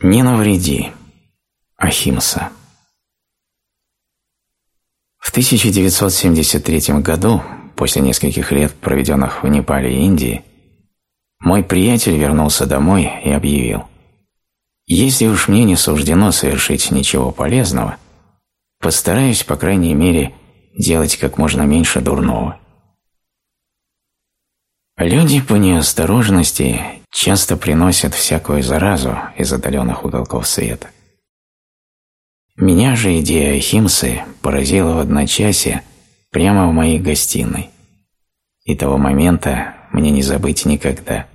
Не навреди. Ахимса. В 1973 году, после нескольких лет, проведенных в Непале и Индии, мой приятель вернулся домой и объявил, «Если уж мне не суждено совершить ничего полезного, постараюсь, по крайней мере, делать как можно меньше дурного». Люди по неосторожности часто приносят всякую заразу из отдаленных уголков света. Меня же идея Ахимсы поразила в одночасье прямо в моей гостиной. И того момента мне не забыть никогда.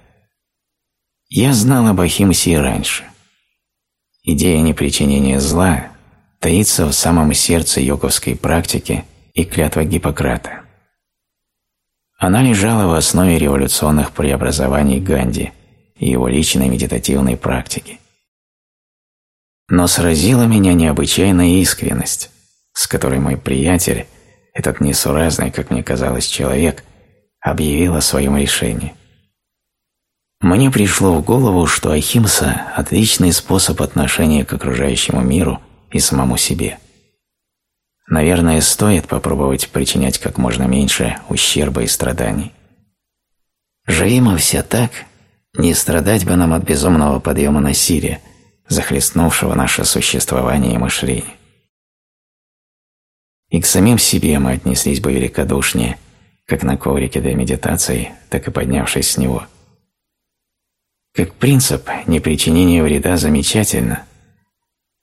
Я знал об Ахимсе и раньше. Идея непричинения зла таится в самом сердце йоговской практики и клятва Гиппократа. Она лежала в основе революционных преобразований Ганди и его личной медитативной практики. Но сразила меня необычайная искренность, с которой мой приятель, этот несуразный, как мне казалось, человек, объявил о своем решении. Мне пришло в голову, что ахимса – отличный способ отношения к окружающему миру и самому себе. Наверное, стоит попробовать причинять как можно меньше ущерба и страданий. Живи мы все так, не страдать бы нам от безумного подъема насилия – захлестнувшего наше существование и мышление. И к самим себе мы отнеслись бы великодушнее, как на коврике для медитации, так и поднявшись с него. Как принцип, непричинение вреда замечательно,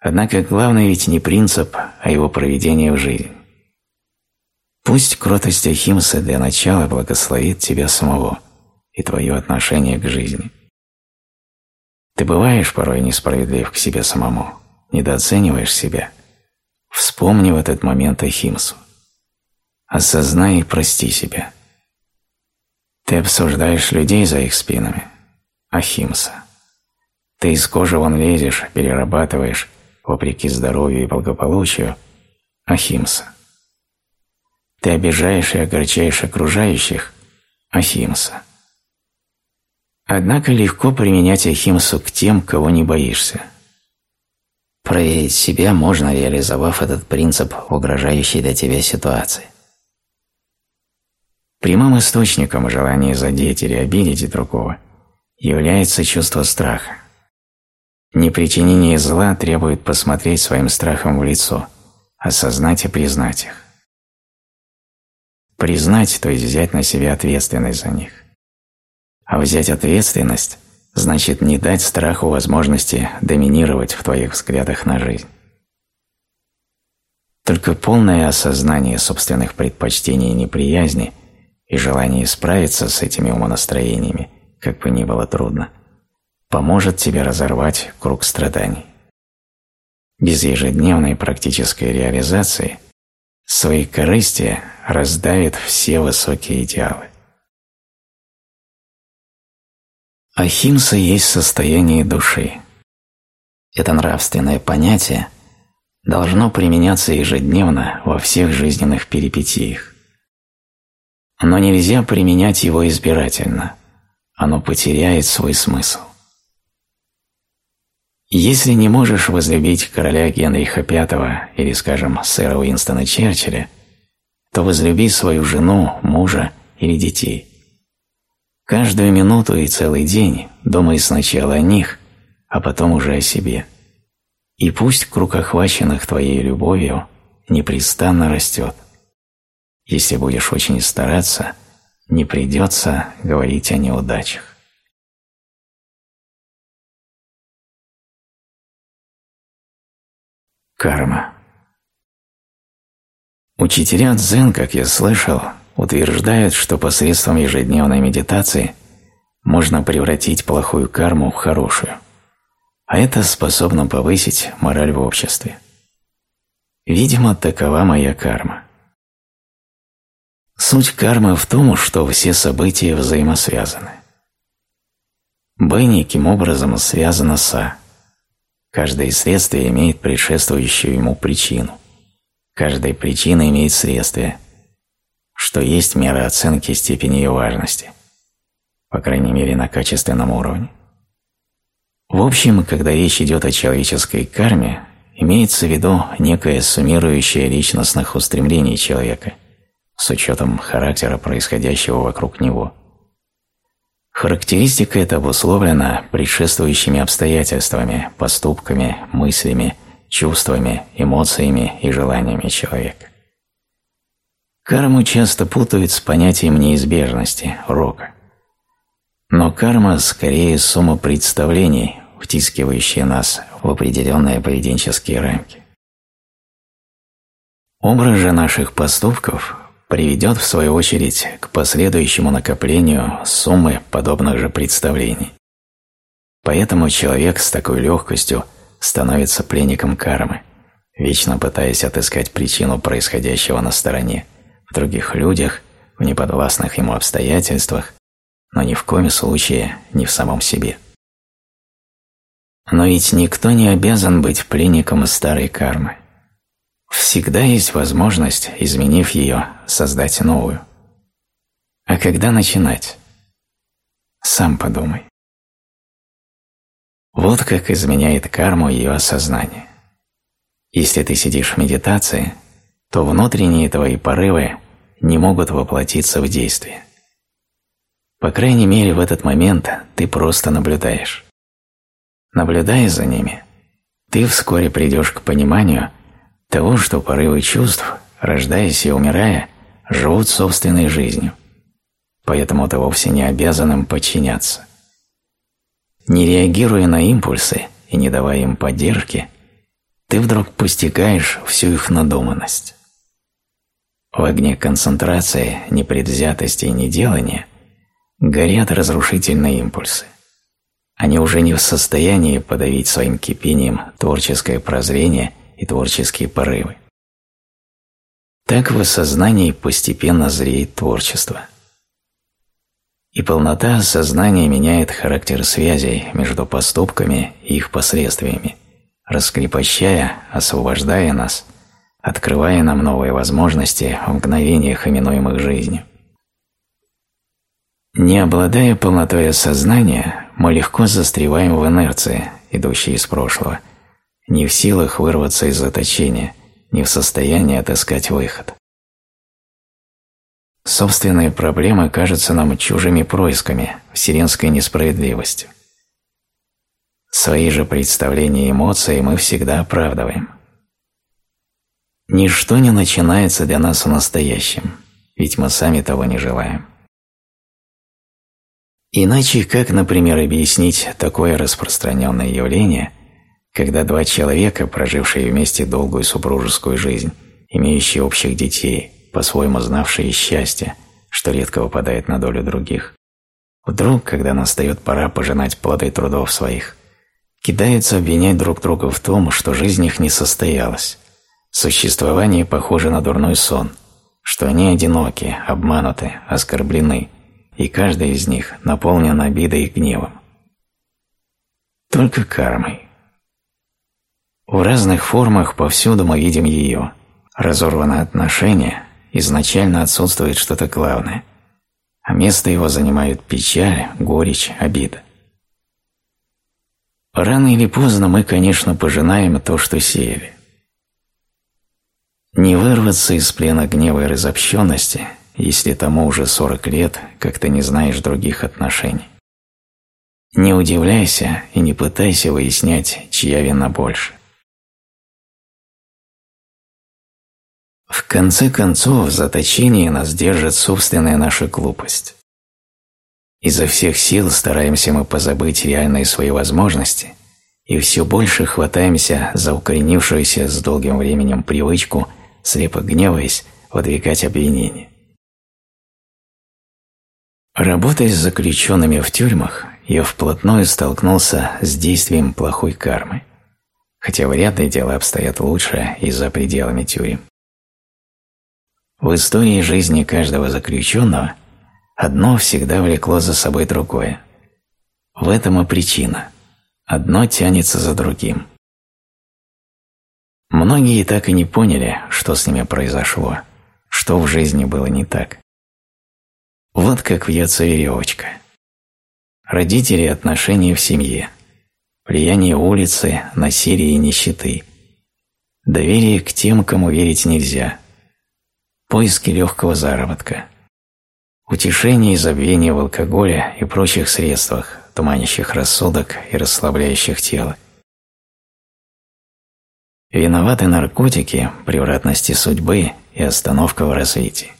однако главное ведь не принцип, а его проведение в жизнь. Пусть кротость Ахимса для начала благословит тебя самого и твое отношение к жизни. Ты бываешь порой несправедлив к себе самому, недооцениваешь себя. Вспомни в этот момент Ахимсу. Осознай и прости себя. Ты обсуждаешь людей за их спинами. Ахимса. Ты из кожи вон лезешь, перерабатываешь, вопреки здоровью и благополучию. Ахимса. Ты обижаешь и огорчаешь окружающих. Ахимса. Однако легко применять ахимсу к тем, кого не боишься. Проверить себя можно, реализовав этот принцип в угрожающей для тебя ситуации. Прямым источником желания задеть или обидеть другого является чувство страха. Непричинение зла требует посмотреть своим страхом в лицо, осознать и признать их. Признать, то есть взять на себя ответственность за них. А взять ответственность значит не дать страху возможности доминировать в твоих взглядах на жизнь. Только полное осознание собственных предпочтений и неприязни и желание справиться с этими умонастроениями, как бы ни было трудно, поможет тебе разорвать круг страданий. Без ежедневной практической реализации свои корысти раздавит все высокие идеалы. Ахимса есть состояние души. Это нравственное понятие должно применяться ежедневно во всех жизненных перипетиях. Но нельзя применять его избирательно, оно потеряет свой смысл. Если не можешь возлюбить короля Генриха V или, скажем, сэра Уинстона Черчилля, то возлюби свою жену, мужа или детей. Каждую минуту и целый день думай сначала о них, а потом уже о себе. И пусть круг охваченных твоей любовью непрестанно растет. Если будешь очень стараться, не придется говорить о неудачах. Карма Учителя дзен, как я слышал, утверждают, что посредством ежедневной медитации можно превратить плохую карму в хорошую, а это способно повысить мораль в обществе. Видимо, такова моя карма. Суть кармы в том, что все события взаимосвязаны. Б неким образом связано с А. Каждое следствие имеет предшествующую ему причину. Каждая причина имеет следствие – что есть мера оценки степени ее важности, по крайней мере на качественном уровне. В общем, когда речь идет о человеческой карме, имеется в виду некое суммирующее личностных устремлений человека с учетом характера происходящего вокруг него. Характеристика эта обусловлена предшествующими обстоятельствами, поступками, мыслями, чувствами, эмоциями и желаниями человека. Карму часто путают с понятием неизбежности, рока. Но карма скорее сумма представлений, втискивающая нас в определенные поведенческие рамки. Образ же наших поступков приведет в свою очередь к последующему накоплению суммы подобных же представлений. Поэтому человек с такой легкостью становится пленником кармы, вечно пытаясь отыскать причину происходящего на стороне, в других людях, в неподвластных ему обстоятельствах но ни в коем случае не в самом себе. Но ведь никто не обязан быть пленником старой кармы. Всегда есть возможность, изменив ее, создать новую. А когда начинать? Сам подумай. Вот как изменяет карму ее осознание. Если ты сидишь в медитации, то внутренние твои порывы не могут воплотиться в действие. По крайней мере, в этот момент ты просто наблюдаешь. Наблюдая за ними, ты вскоре придешь к пониманию того, что порывы чувств, рождаясь и умирая, живут собственной жизнью, поэтому ты вовсе не обязан им подчиняться. Не реагируя на импульсы и не давая им поддержки, ты вдруг постигаешь всю их надуманность. В огне концентрации, непредвзятости и неделания горят разрушительные импульсы. Они уже не в состоянии подавить своим кипением творческое прозрение и творческие порывы. Так в сознании постепенно зреет творчество. И полнота сознания меняет характер связей между поступками и их последствиями, раскрепощая, освобождая нас, открывая нам новые возможности в мгновениях, именуемых жизнью. Не обладая полнотой сознания, мы легко застреваем в инерции, идущей из прошлого, не в силах вырваться из заточения, не в состоянии отыскать выход. Собственные проблемы кажутся нам чужими происками, вселенской несправедливостью. Свои же представления и эмоции мы всегда оправдываем. Ничто не начинается для нас в настоящем, ведь мы сами того не желаем. Иначе как, например, объяснить такое распространенное явление, когда два человека, прожившие вместе долгую супружескую жизнь, имеющие общих детей, по-своему знавшие счастье, что редко выпадает на долю других, вдруг, когда настает пора пожинать плоды трудов своих, кидаются обвинять друг друга в том, что жизнь их не состоялась, существование похоже на дурной сон, что они одиноки, обмануты, оскорблены – и каждый из них наполнен обидой и гневом. Только кармой. В разных формах повсюду мы видим ее. Разорвано отношения, изначально отсутствует что-то главное, а место его занимают печаль, горечь, обида. Рано или поздно мы, конечно, пожинаем то, что сеяли. Не вырваться из плена гнева и разобщенности – если тому уже 40 лет, как ты не знаешь других отношений. Не удивляйся и не пытайся выяснять, чья вина больше. Конце концов, в заточении нас держит собственная наша глупость. Изо всех сил стараемся мы позабыть реальные свои возможности и все больше хватаемся за укоренившуюся с долгим временем привычку, слепо гневаясь, выдвигать обвинения. Работая с заключенными в тюрьмах, я вплотную столкнулся с действием плохой кармы, хотя вряд ли дела обстоят лучше и за пределами тюрем. В истории жизни каждого заключенного одно всегда влекло за собой другое. В этом и причина. Одно тянется за другим. Многие так и не поняли, что с ними произошло, что в жизни было не так. Вот как вьется веревочка. Родители – отношения в семье. влияние улицы, насилия и нищеты, доверие к тем, кому верить нельзя, поиски легкого заработка, утешение и забвение в алкоголе и прочих средствах, туманящих рассудок и расслабляющих тело. Виноваты наркотики, превратности судьбы и остановка в развитии.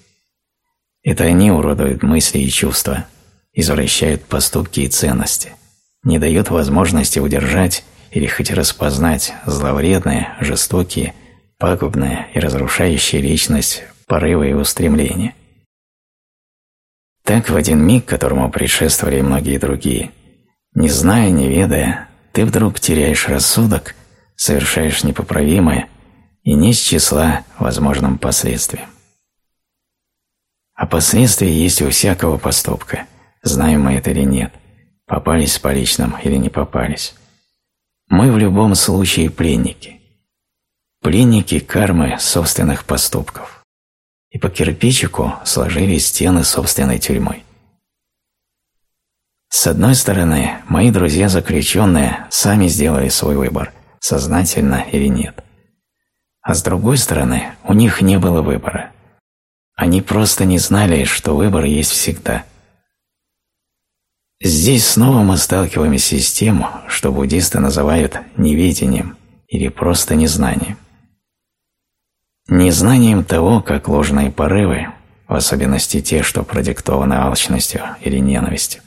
Это они уродуют мысли и чувства, извращают поступки и ценности, не дают возможности удержать или хоть распознать зловредные, жестокие, пагубные и разрушающие личность порывы и устремления. Так в один миг, которому предшествовали многие другие, не зная, не ведая, ты вдруг теряешь рассудок, совершаешь непоправимое и не с числа возможным последствиям. А последствия есть у всякого поступка, знаем мы это или нет, попались с поличным или не попались. Мы в любом случае пленники. Пленники кармы собственных поступков. И по кирпичику сложили стены собственной тюрьмы. С одной стороны, мои друзья-заключенные сами сделали свой выбор, сознательно или нет. А с другой стороны, у них не было выбора. Они просто не знали, что выбор есть всегда. Здесь снова мы сталкиваемся с тем, что буддисты называют неведением или просто незнанием. Незнанием того, как ложные порывы, в особенности те, что продиктованы алчностью или ненавистью,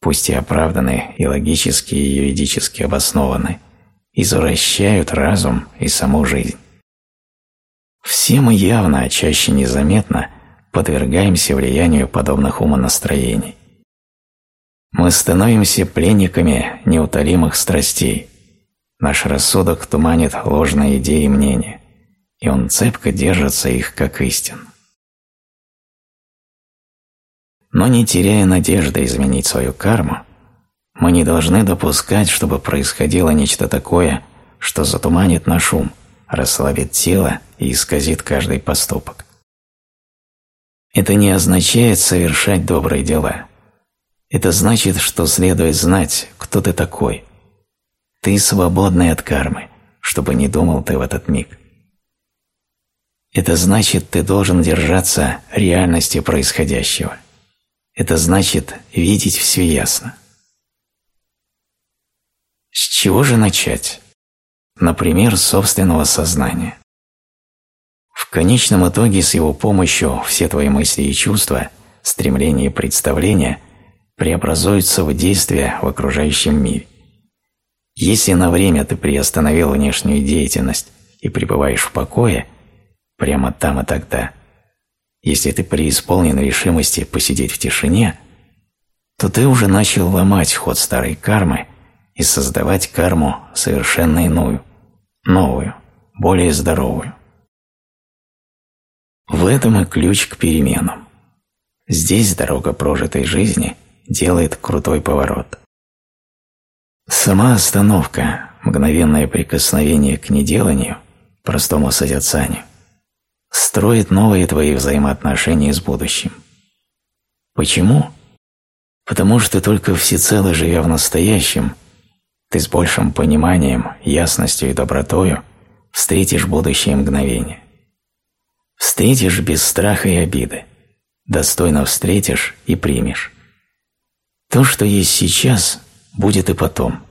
пусть и оправданы и логически и юридически обоснованы, извращают разум и саму жизнь. Все мы явно, а чаще незаметно, подвергаемся влиянию подобных умонастроений. Мы становимся пленниками неутолимых страстей. Наш рассудок туманит ложные идеи и мнения, и он цепко держится их как истин. Но не теряя надежды изменить свою карму, мы не должны допускать, чтобы происходило нечто такое, что затуманит наш ум, расслабит тело и исказит каждый поступок. Это не означает совершать добрые дела. Это значит, что следует знать, кто ты такой. Ты свободный от кармы, чтобы не думал ты в этот миг. Это значит, ты должен держаться реальности происходящего. Это значит видеть все ясно. С чего же начать? Например, с собственного сознания. В конечном итоге с его помощью все твои мысли и чувства, стремления и представления преобразуются в действия в окружающем мире. Если на время ты приостановил внешнюю деятельность и пребываешь в покое, прямо там и тогда, если ты преисполнен решимости посидеть в тишине, то ты уже начал ломать ход старой кармы и создавать карму совершенно иную, новую, более здоровую. В этом и ключ к переменам. Здесь дорога прожитой жизни делает крутой поворот. Сама остановка, мгновенное прикосновение к неделанию, простому созерцанию, строит новые твои взаимоотношения с будущим. Почему? Потому что только всецело живя в настоящем, ты с большим пониманием, ясностью и добротою встретишь будущее мгновение. Встретишь без страха и обиды, достойно встретишь и примешь. То, что есть сейчас, будет и потом.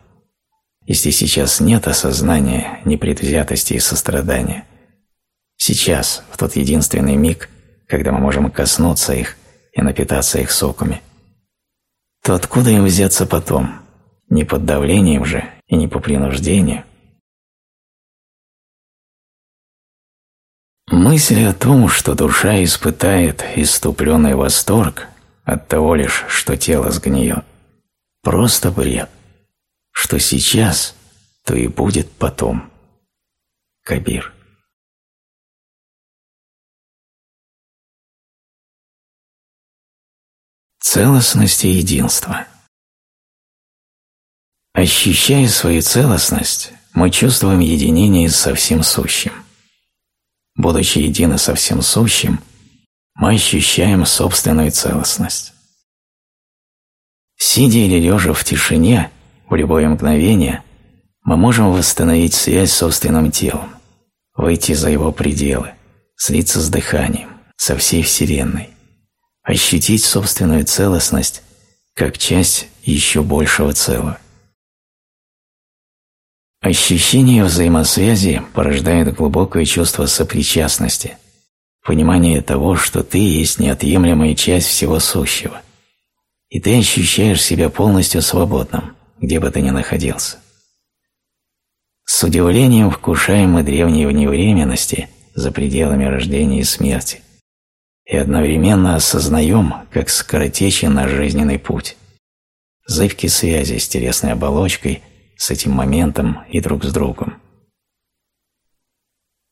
Если сейчас нет осознания, непредвзятости и сострадания, сейчас, в тот единственный миг, когда мы можем коснуться их и напитаться их соками, то откуда им взяться потом, не под давлением же и не по принуждению – Мысль о том, что душа испытает иступленный восторг от того лишь, что тело сгниет, просто бред. Что сейчас, то и будет потом. Кабир. Целостность и единство. Ощущая свою целостность, мы чувствуем единение со всем сущим – будучи едины со всем сущим, мы ощущаем собственную целостность. Сидя или лежа в тишине, в любое мгновение мы можем восстановить связь с собственным телом, выйти за его пределы, слиться с дыханием, со всей Вселенной, ощутить собственную целостность как часть еще большего целого. Ощущение взаимосвязи порождает глубокое чувство сопричастности, понимание того, что ты есть неотъемлемая часть всего сущего, и ты ощущаешь себя полностью свободным, где бы ты ни находился. С удивлением вкушаем мы древние вневременности за пределами рождения и смерти, и одновременно осознаем, как скоротечен наш жизненный путь. Зыбки связи с телесной оболочкой, с этим моментом и друг с другом.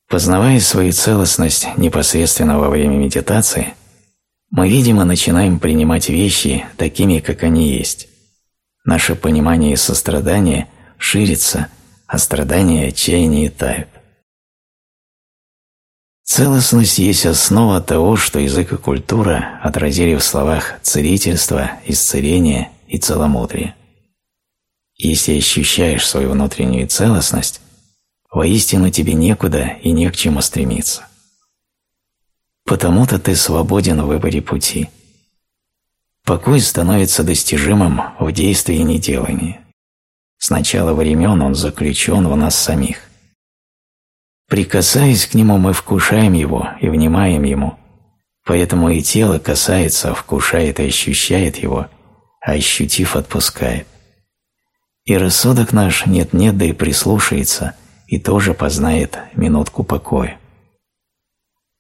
Познавая свою целостность непосредственно во время медитации, мы, видимо, начинаем принимать вещи такими, как они есть. Наше понимание и сострадание ширится, а страдания и отчаяние тают. Целостность есть основа того, что язык и культура отразили в словах целительство, исцеление и целомудрие. Если ощущаешь свою внутреннюю целостность, воистину тебе некуда и не к чему стремиться. Потому-то ты свободен в выборе пути. Покой становится достижимым в действии и неделании. С начала времен он заключен в нас самих. Прикасаясь к нему, мы вкушаем его и внимаем ему, поэтому и тело касается, вкушает и ощущает его, а ощутив отпускает. И рассудок наш нет-нет, да и прислушается, и тоже познает минутку покоя.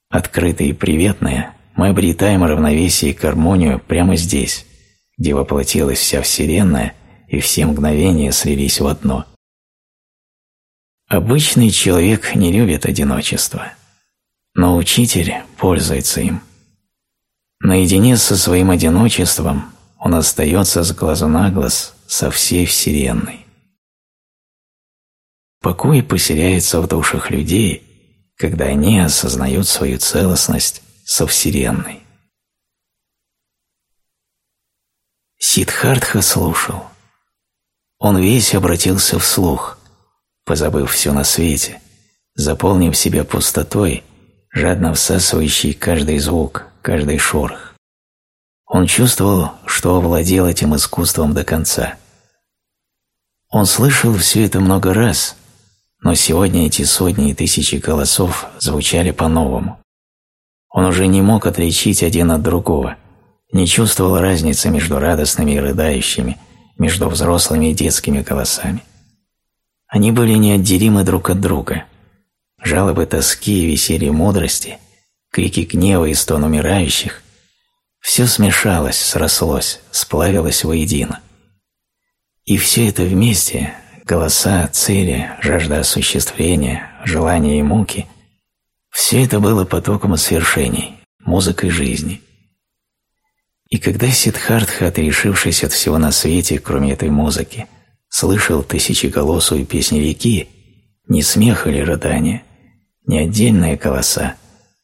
Открытые и приветные, мы обретаем равновесие и гармонию прямо здесь, где воплотилась вся Вселенная и все мгновения слились в одно – Обычный человек не любит одиночество, но учитель пользуется им. Наедине со своим одиночеством он остается с глазу на глаз со всей Вселенной. Покой поселяется в душах людей, когда они осознают свою целостность со Вселенной. Сиддхартха слушал. Он весь обратился вслух – позабыв все на свете, заполнив себя пустотой, жадно всасывающей каждый звук, каждый шорох. Он чувствовал, что овладел этим искусством до конца. Он слышал все это много раз, но сегодня эти сотни и тысячи голосов звучали по-новому. Он уже не мог отличить один от другого, не чувствовал разницы между радостными и рыдающими, между взрослыми и детскими голосами. Они были неотделимы друг от друга. Жалобы тоски и веселье мудрости, крики гнева и стон умирающих – все смешалось, срослось, сплавилось воедино. И все это вместе – голоса, цели, жажда осуществления, желания и муки – все это было потоком свершений, музыкой жизни. И когда Сиддхартха, отрешившись от всего на свете, кроме этой музыки, слышал тысячеголосую реки, не смех или рыдание, не отдельные голоса,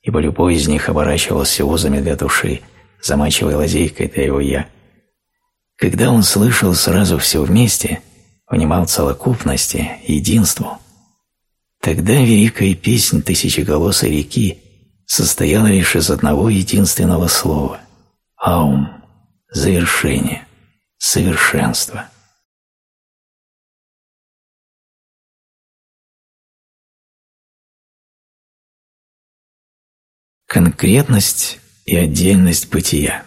ибо любой из них оборачивался узами для души, замачивая лазейкой для его «я». Когда он слышал сразу все вместе, внимал целокупности, единству, тогда великая песнь тысячеголосой реки состояла лишь из одного единственного слова – «Аум» – завершение, совершенство. Конкретность и отдельность бытия.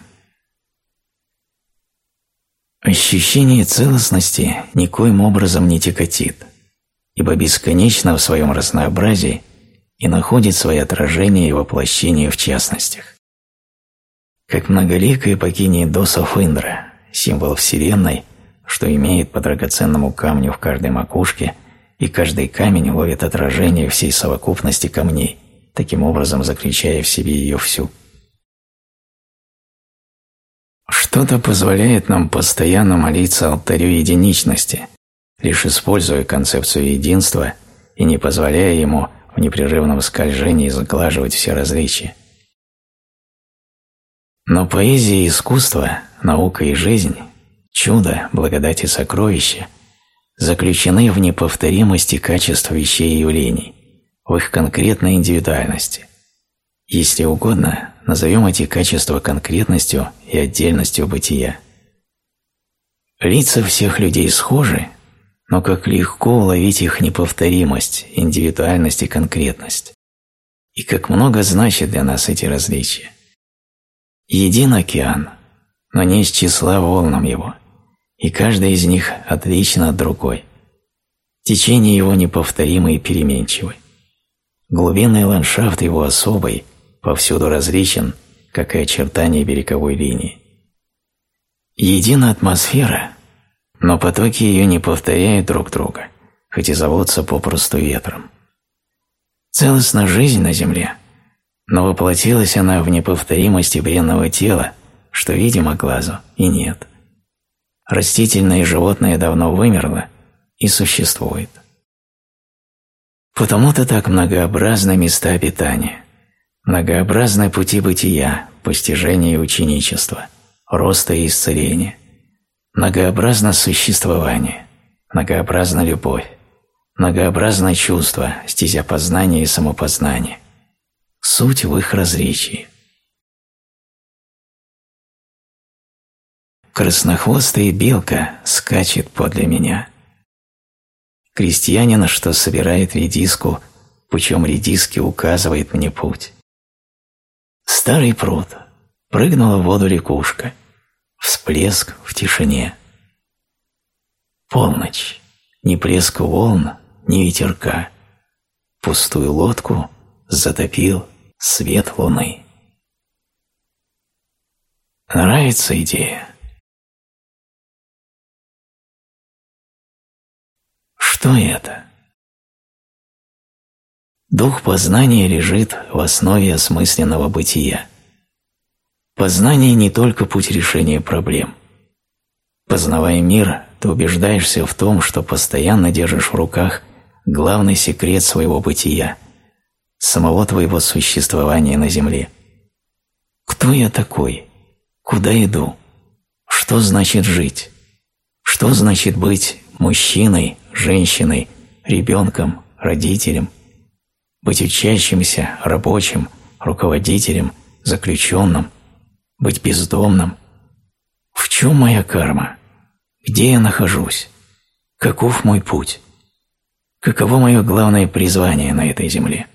Ощущение целостности никоим образом не тяготит, ибо бесконечно в своем разнообразии и находит свое отражение и воплощение в частностях. Как многоликая богиня Досов Индра, символ Вселенной, что имеет по драгоценному камню в каждой макушке, и каждый камень ловит отражение всей совокупности камней – таким образом заключая в себе ее всю. Что-то позволяет нам постоянно молиться алтарю единичности, лишь используя концепцию единства и не позволяя ему в непрерывном скольжении заглаживать все различия. Но поэзия и искусство, наука и жизнь, чудо, благодать и сокровища заключены в неповторимости качеств вещей и явлений, в их конкретной индивидуальности. Если угодно, назовем эти качества конкретностью и отдельностью бытия. Лица всех людей схожи, но как легко уловить их неповторимость, индивидуальность и конкретность. И как много значит для нас эти различия. Един океан, но не из числа волнам его, и каждая из них отлична от другой. Течение его неповторимое и переменчивое. Глубинный ландшафт его особый, повсюду различен, как и очертания береговой линии. Едина атмосфера, но потоки ее не повторяют друг друга, хоть и зовутся попросту ветром. Целостна жизнь на Земле, но воплотилась она в неповторимости бренного тела, что видимо глазу и нет. Растительное и животное давно вымерло и существует. Потому-то так многообразны места обитания, многообразны пути бытия, постижения и ученичества, роста и исцеления, многообразно существование, многообразна любовь, многообразно чувство, стезя познания и самопознания, суть в их различии. Краснохвостая белка скачет подле меня. Крестьянин, что собирает редиску, пучом редиски указывает мне путь. Старый пруд. Прыгнула в воду рекушка. Всплеск в тишине. Полночь. Ни плеска волн, ни ветерка. Пустую лодку затопил свет луны. Нравится идея? Что это? Дух познания лежит в основе осмысленного бытия. Познание не только путь решения проблем. Познавая мир, ты убеждаешься в том, что постоянно держишь в руках главный секрет своего бытия, самого твоего существования на Земле. Кто я такой? Куда иду? Что значит жить? Что значит быть мужчиной, женщиной, ребенком, родителем, быть учащимся, рабочим, руководителем, заключенным, быть бездомным. В чем моя карма? Где я нахожусь? Каков мой путь? Каково мое главное призвание на этой земле?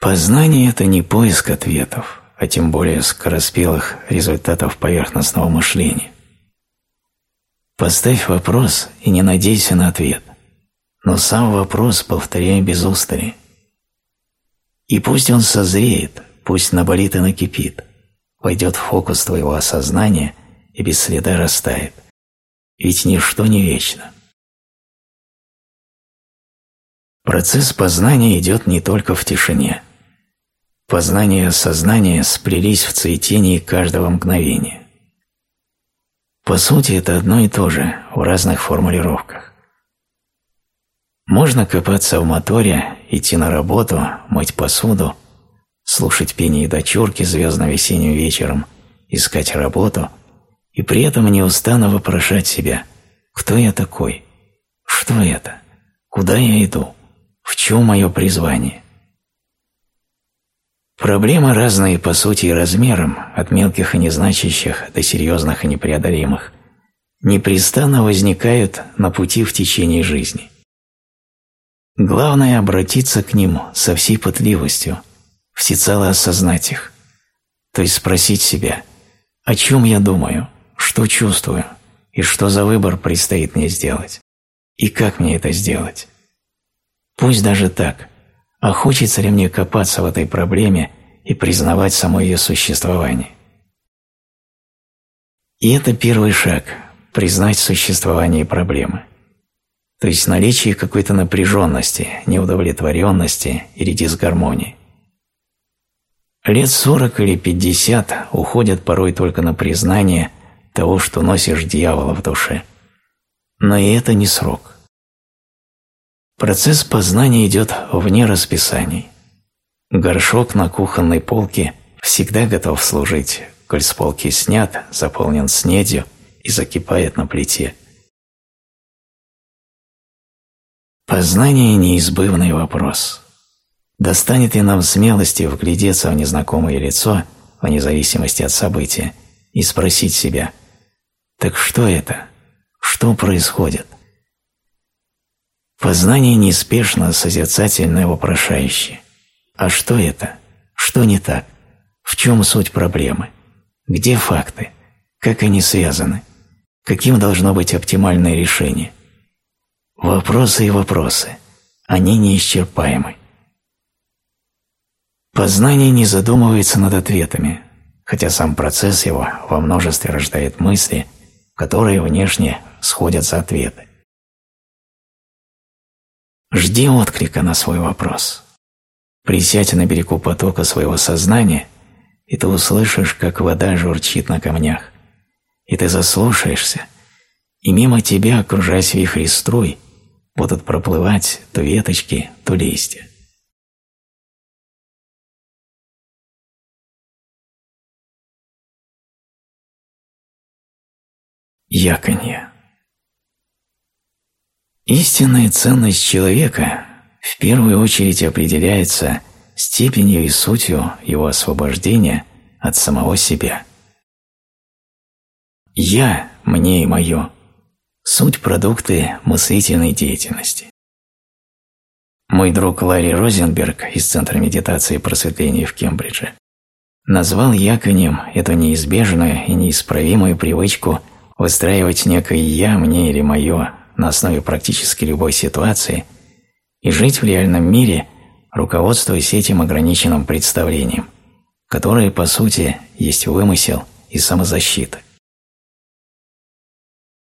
Познание – это не поиск ответов, а тем более скороспелых результатов поверхностного мышления. Поставь вопрос и не надейся на ответ, но сам вопрос повторяй без устали. И пусть он созреет, пусть наболит и накипит, войдет в фокус твоего осознания и без следа растает, ведь ничто не вечно. Процесс познания идет не только в тишине. Познание и осознание сплелись в цветении каждого мгновения. По сути, это одно и то же в разных формулировках. Можно копаться в моторе, идти на работу, мыть посуду, слушать пение дочурки звездным весенним вечером, искать работу и при этом неустанно вопрошать себя «Кто я такой? Что это? Куда я иду? В чем мое призвание?» Проблемы разные по сути и размерам, от мелких и незначащих до серьезных и непреодолимых, непрестанно возникают на пути в течение жизни. Главное – обратиться к ним со всей пытливостью, всецело осознать их, то есть спросить себя, о чем я думаю, что чувствую? И что за выбор предстоит мне сделать, и как мне это сделать. Пусть даже так – а хочется ли мне копаться в этой проблеме и признавать само ее существование? И это первый шаг – признать существование проблемы. То есть наличие какой-то напряженности, неудовлетворенности или дисгармонии. Лет сорок или пятьдесят уходят порой только на признание того, что носишь дьявола в душе. Но и это не срок. Процесс познания идет вне расписаний. Горшок на кухонной полке всегда готов служить, коль с полки снят, заполнен снедью и закипает на плите. Познание – неизбывный вопрос. Достанет ли нам смелости вглядеться в незнакомое лицо, вне зависимости от события, и спросить себя, так что это? Что происходит? Познание неспешно, созерцательно и вопрошающее. А что это? Что не так? В чем суть проблемы? Где факты? Как они связаны? Каким должно быть оптимальное решение? Вопросы и вопросы. Они неисчерпаемы. Познание не задумывается над ответами, хотя сам процесс его во множестве рождает мысли, которые внешне сходят за ответы. Жди отклика на свой вопрос. Присядь на берегу потока своего сознания, и ты услышишь, как вода журчит на камнях. И ты заслушаешься, и мимо тебя, окружаясь вихри струй, будут проплывать то веточки, то листья. Яконье Истинная ценность человека в первую очередь определяется степенью и сутью его освобождения от самого себя. «Я», «мне» и «моё» – суть продукты мыслительной деятельности. Мой друг Ларри Розенберг из Центра медитации и просветления в Кембридже назвал яконем эту неизбежную и неисправимую привычку выстраивать некое «я», «мне» или «моё» на основе практически любой ситуации и жить в реальном мире, руководствуясь этим ограниченным представлением, которое, по сути, есть вымысел и самозащита.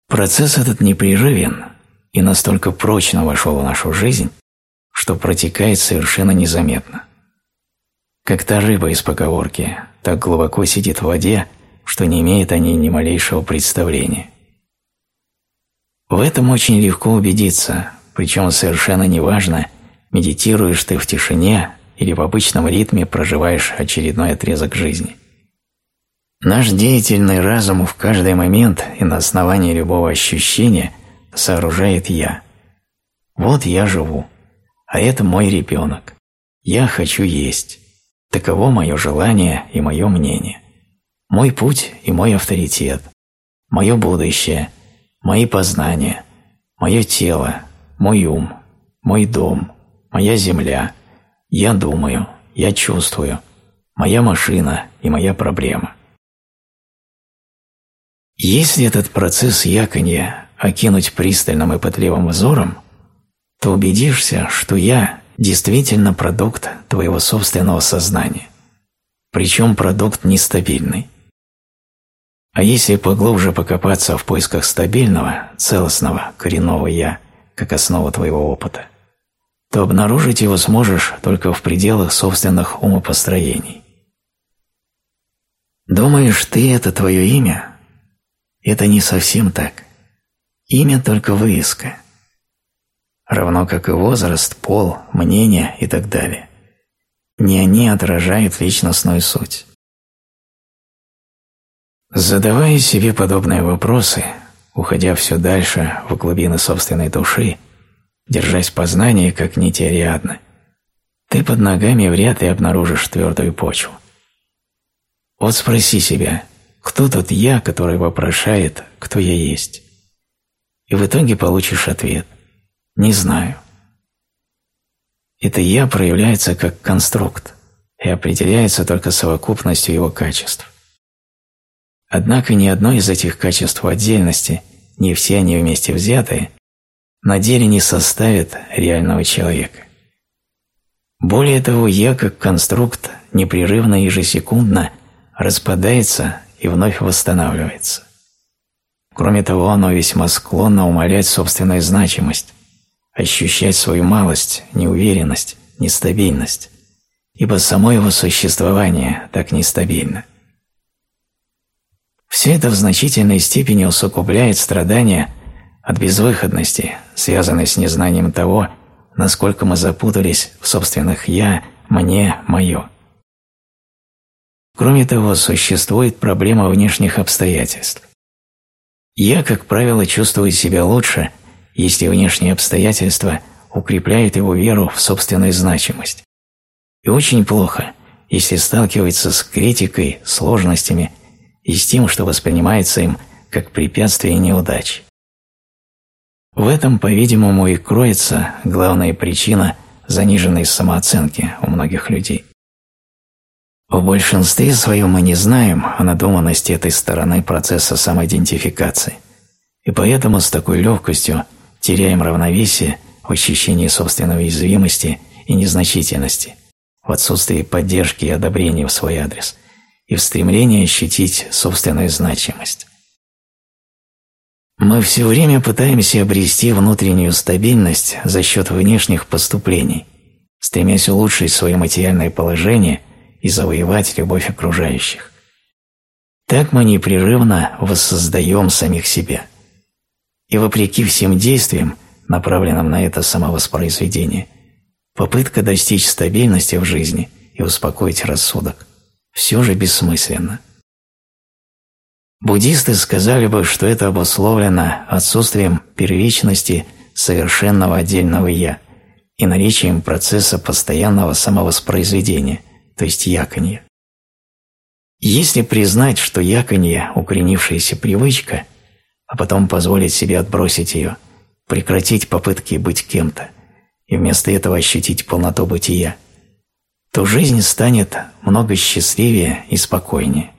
Процесс этот непрерывен и настолько прочно вошел в нашу жизнь, что протекает совершенно незаметно. Как та рыба из поговорки, так глубоко сидит в воде, что не имеет о ней ни малейшего представления. В этом очень легко убедиться, причем совершенно неважно, медитируешь ты в тишине или в обычном ритме проживаешь очередной отрезок жизни. Наш деятельный разум в каждый момент и на основании любого ощущения сооружает «я». Вот я живу, а это мой ребенок. Я хочу есть. Таково мое желание и мое мнение. Мой путь и мой авторитет. Мое будущее – мои познания, мое тело, мой ум, мой дом, моя земля, я думаю, я чувствую, моя машина и моя проблема. Если этот процесс яконья окинуть пристальным и пытливым взором, то убедишься, что «я» действительно продукт твоего собственного сознания, причем продукт нестабильный. А если поглубже покопаться в поисках стабильного, целостного, коренного «я», как основа твоего опыта, то обнаружить его сможешь только в пределах собственных умопостроений. Думаешь, ты – это твое имя? Это не совсем так. Имя только выиска. Равно как и возраст, пол, мнение и так далее. Не они отражают личностную суть. Задавая себе подобные вопросы, уходя все дальше в глубины собственной души, держась познания как нити Ариадны, ты под ногами вряд ли обнаружишь твердую почву. Вот спроси себя, кто тот «я», который вопрошает, кто я есть? И в итоге получишь ответ «не знаю». Это «я» проявляется как конструкт и определяется только совокупностью его качеств. Однако ни одно из этих качеств отдельности, ни все они вместе взятые, на деле не составит реального человека. Более того, «я» как конструкт непрерывно ежесекундно распадается и вновь восстанавливается. Кроме того, оно весьма склонно умалять собственную значимость, ощущать свою малость, неуверенность, нестабильность, ибо само его существование так нестабильно – все это в значительной степени усугубляет страдания от безвыходности, связанной с незнанием того, насколько мы запутались в собственных «я», «мне», «моё». Кроме того, существует проблема внешних обстоятельств. Я, как правило, чувствую себя лучше, если внешние обстоятельства укрепляют его веру в собственную значимость. И очень плохо, если сталкивается с критикой, сложностями и с тем, что воспринимается им как препятствие и неудачи. В этом, по-видимому, и кроется главная причина заниженной самооценки у многих людей. В большинстве своем мы не знаем о надуманности этой стороны процесса самоидентификации, и поэтому с такой легкостью теряем равновесие в ощущении собственной уязвимости и незначительности, в отсутствии поддержки и одобрения в свой адрес и в стремлении ощутить собственную значимость. Мы все время пытаемся обрести внутреннюю стабильность за счет внешних поступлений, стремясь улучшить свое материальное положение и завоевать любовь окружающих. Так мы непрерывно воссоздаем самих себя. И вопреки всем действиям, направленным на это самовоспроизведение, попытка достичь стабильности в жизни и успокоить рассудок все же бессмысленна. Буддисты сказали бы, что это обусловлено отсутствием первичности совершенного отдельного «я» и наличием процесса постоянного самовоспроизведения, то есть яконье. Если признать, что яконье – укоренившаяся привычка, а потом позволить себе отбросить ее, прекратить попытки быть кем-то и вместо этого ощутить полноту бытия, то жизнь станет много счастливее и спокойнее.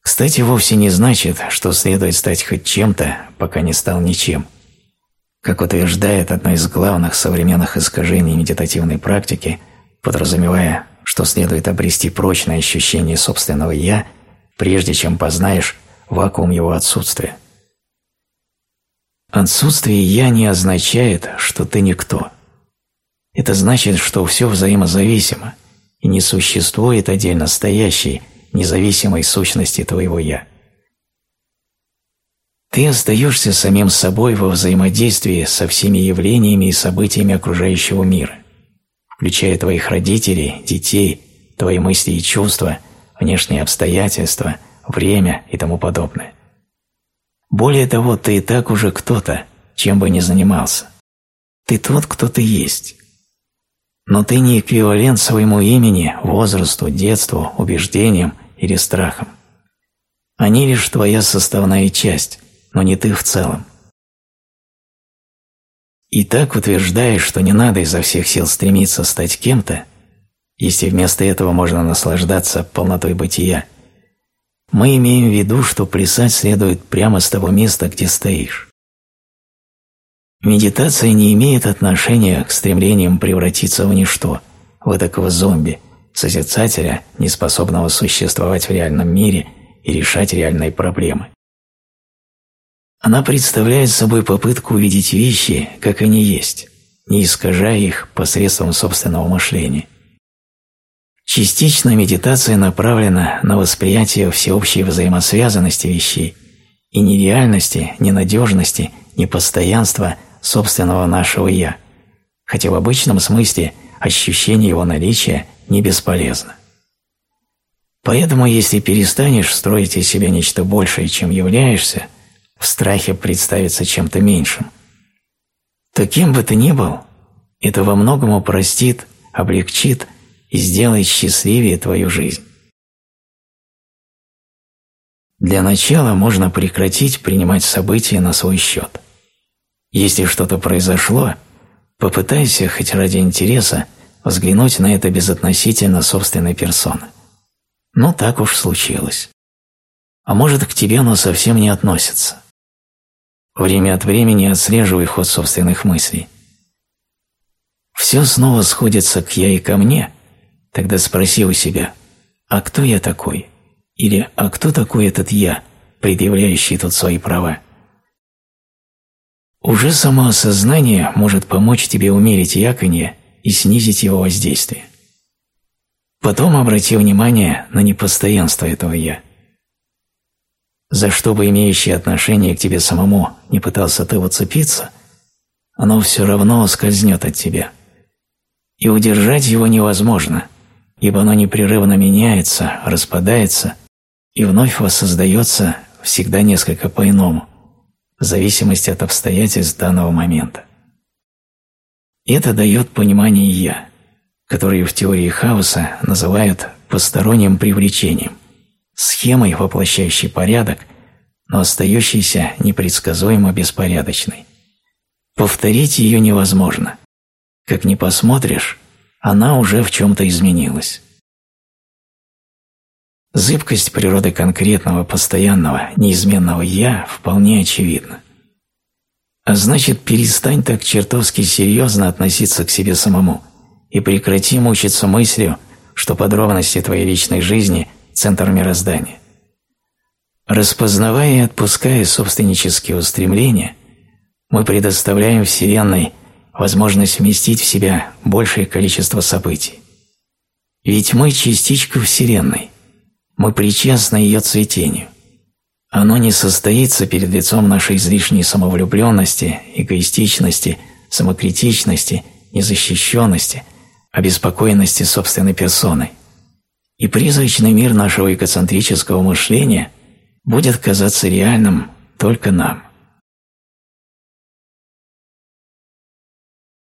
Кстати, вовсе не значит, что следует стать хоть чем-то, пока не стал ничем. Как утверждает одно из главных современных искажений медитативной практики – подразумевая, что следует обрести прочное ощущение собственного «я», прежде чем познаешь вакуум его отсутствия. Отсутствие «я» не означает, что ты никто. Это значит, что все взаимозависимо, и не существует отдельно стоящей, независимой сущности твоего «я». Ты остаешься самим собой во взаимодействии со всеми явлениями и событиями окружающего мира включая твоих родителей, детей, твои мысли и чувства, внешние обстоятельства, время и тому подобное. Более того, ты и так уже кто-то, чем бы ни занимался. Ты тот, кто ты есть. Но ты не эквивалент своему имени, возрасту, детству, убеждениям или страхам. Они лишь твоя составная часть, но не ты в целом. И так утверждаешь, что не надо изо всех сил стремиться стать кем-то, если вместо этого можно наслаждаться полнотой бытия, мы имеем в виду, что плясать следует прямо с того места, где стоишь. Медитация не имеет отношения к стремлениям превратиться в ничто, в такого зомби, созерцателя, неспособного существовать в реальном мире и решать реальные проблемы. Она представляет собой попытку увидеть вещи, как они есть, не искажая их посредством собственного мышления. Частично медитация направлена на восприятие всеобщей взаимосвязанности вещей и нереальности, ненадежности, непостоянства собственного нашего «я», хотя в обычном смысле ощущение его наличия не бесполезно. Поэтому если перестанешь строить из себя нечто большее, чем являешься, в страхе представиться чем-то меньшим, то кем бы ты ни был, это во многом упростит, облегчит и сделает счастливее твою жизнь. Для начала можно прекратить принимать события на свой счет. Если что-то произошло, попытайся хоть ради интереса взглянуть на это безотносительно собственной персоны. Ну, так уж случилось. А может, к тебе оно совсем не относится. Время от времени отслеживай ход собственных мыслей. Все снова сходится к «я» и ко мне, тогда спроси у себя, а кто я такой? Или а кто такой этот «я», предъявляющий тут свои права? Уже само осознание может помочь тебе умерить яконье и снизить его воздействие. Потом обрати внимание на непостоянство этого «я» за что бы имеющее отношение к тебе самому не пытался ты уцепиться, оно все равно скользнет от тебя. И удержать его невозможно, ибо оно непрерывно меняется, распадается и вновь воссоздается всегда несколько по-иному, в зависимости от обстоятельств данного момента. Это дает понимание «я», которое в теории хаоса называют посторонним привлечением, схемой, воплощающей порядок, но остающейся непредсказуемо беспорядочной. Повторить ее невозможно. Как ни посмотришь, она уже в чем-то изменилась. Зыбкость природы конкретного, постоянного, неизменного «я» вполне очевидна. А значит, перестань так чертовски серьезно относиться к себе самому и прекрати мучиться мыслью, что подробности твоей личной жизни – центр мироздания. Распознавая и отпуская собственнические устремления, мы предоставляем Вселенной возможность вместить в себя большее количество событий. Ведь мы – частичка Вселенной, мы причастны ее цветению. Оно не состоится перед лицом нашей излишней самовлюбленности, эгоистичности, самокритичности, незащищенности, обеспокоенности собственной персоной. И призрачный мир нашего эгоцентрического мышления будет казаться реальным только нам.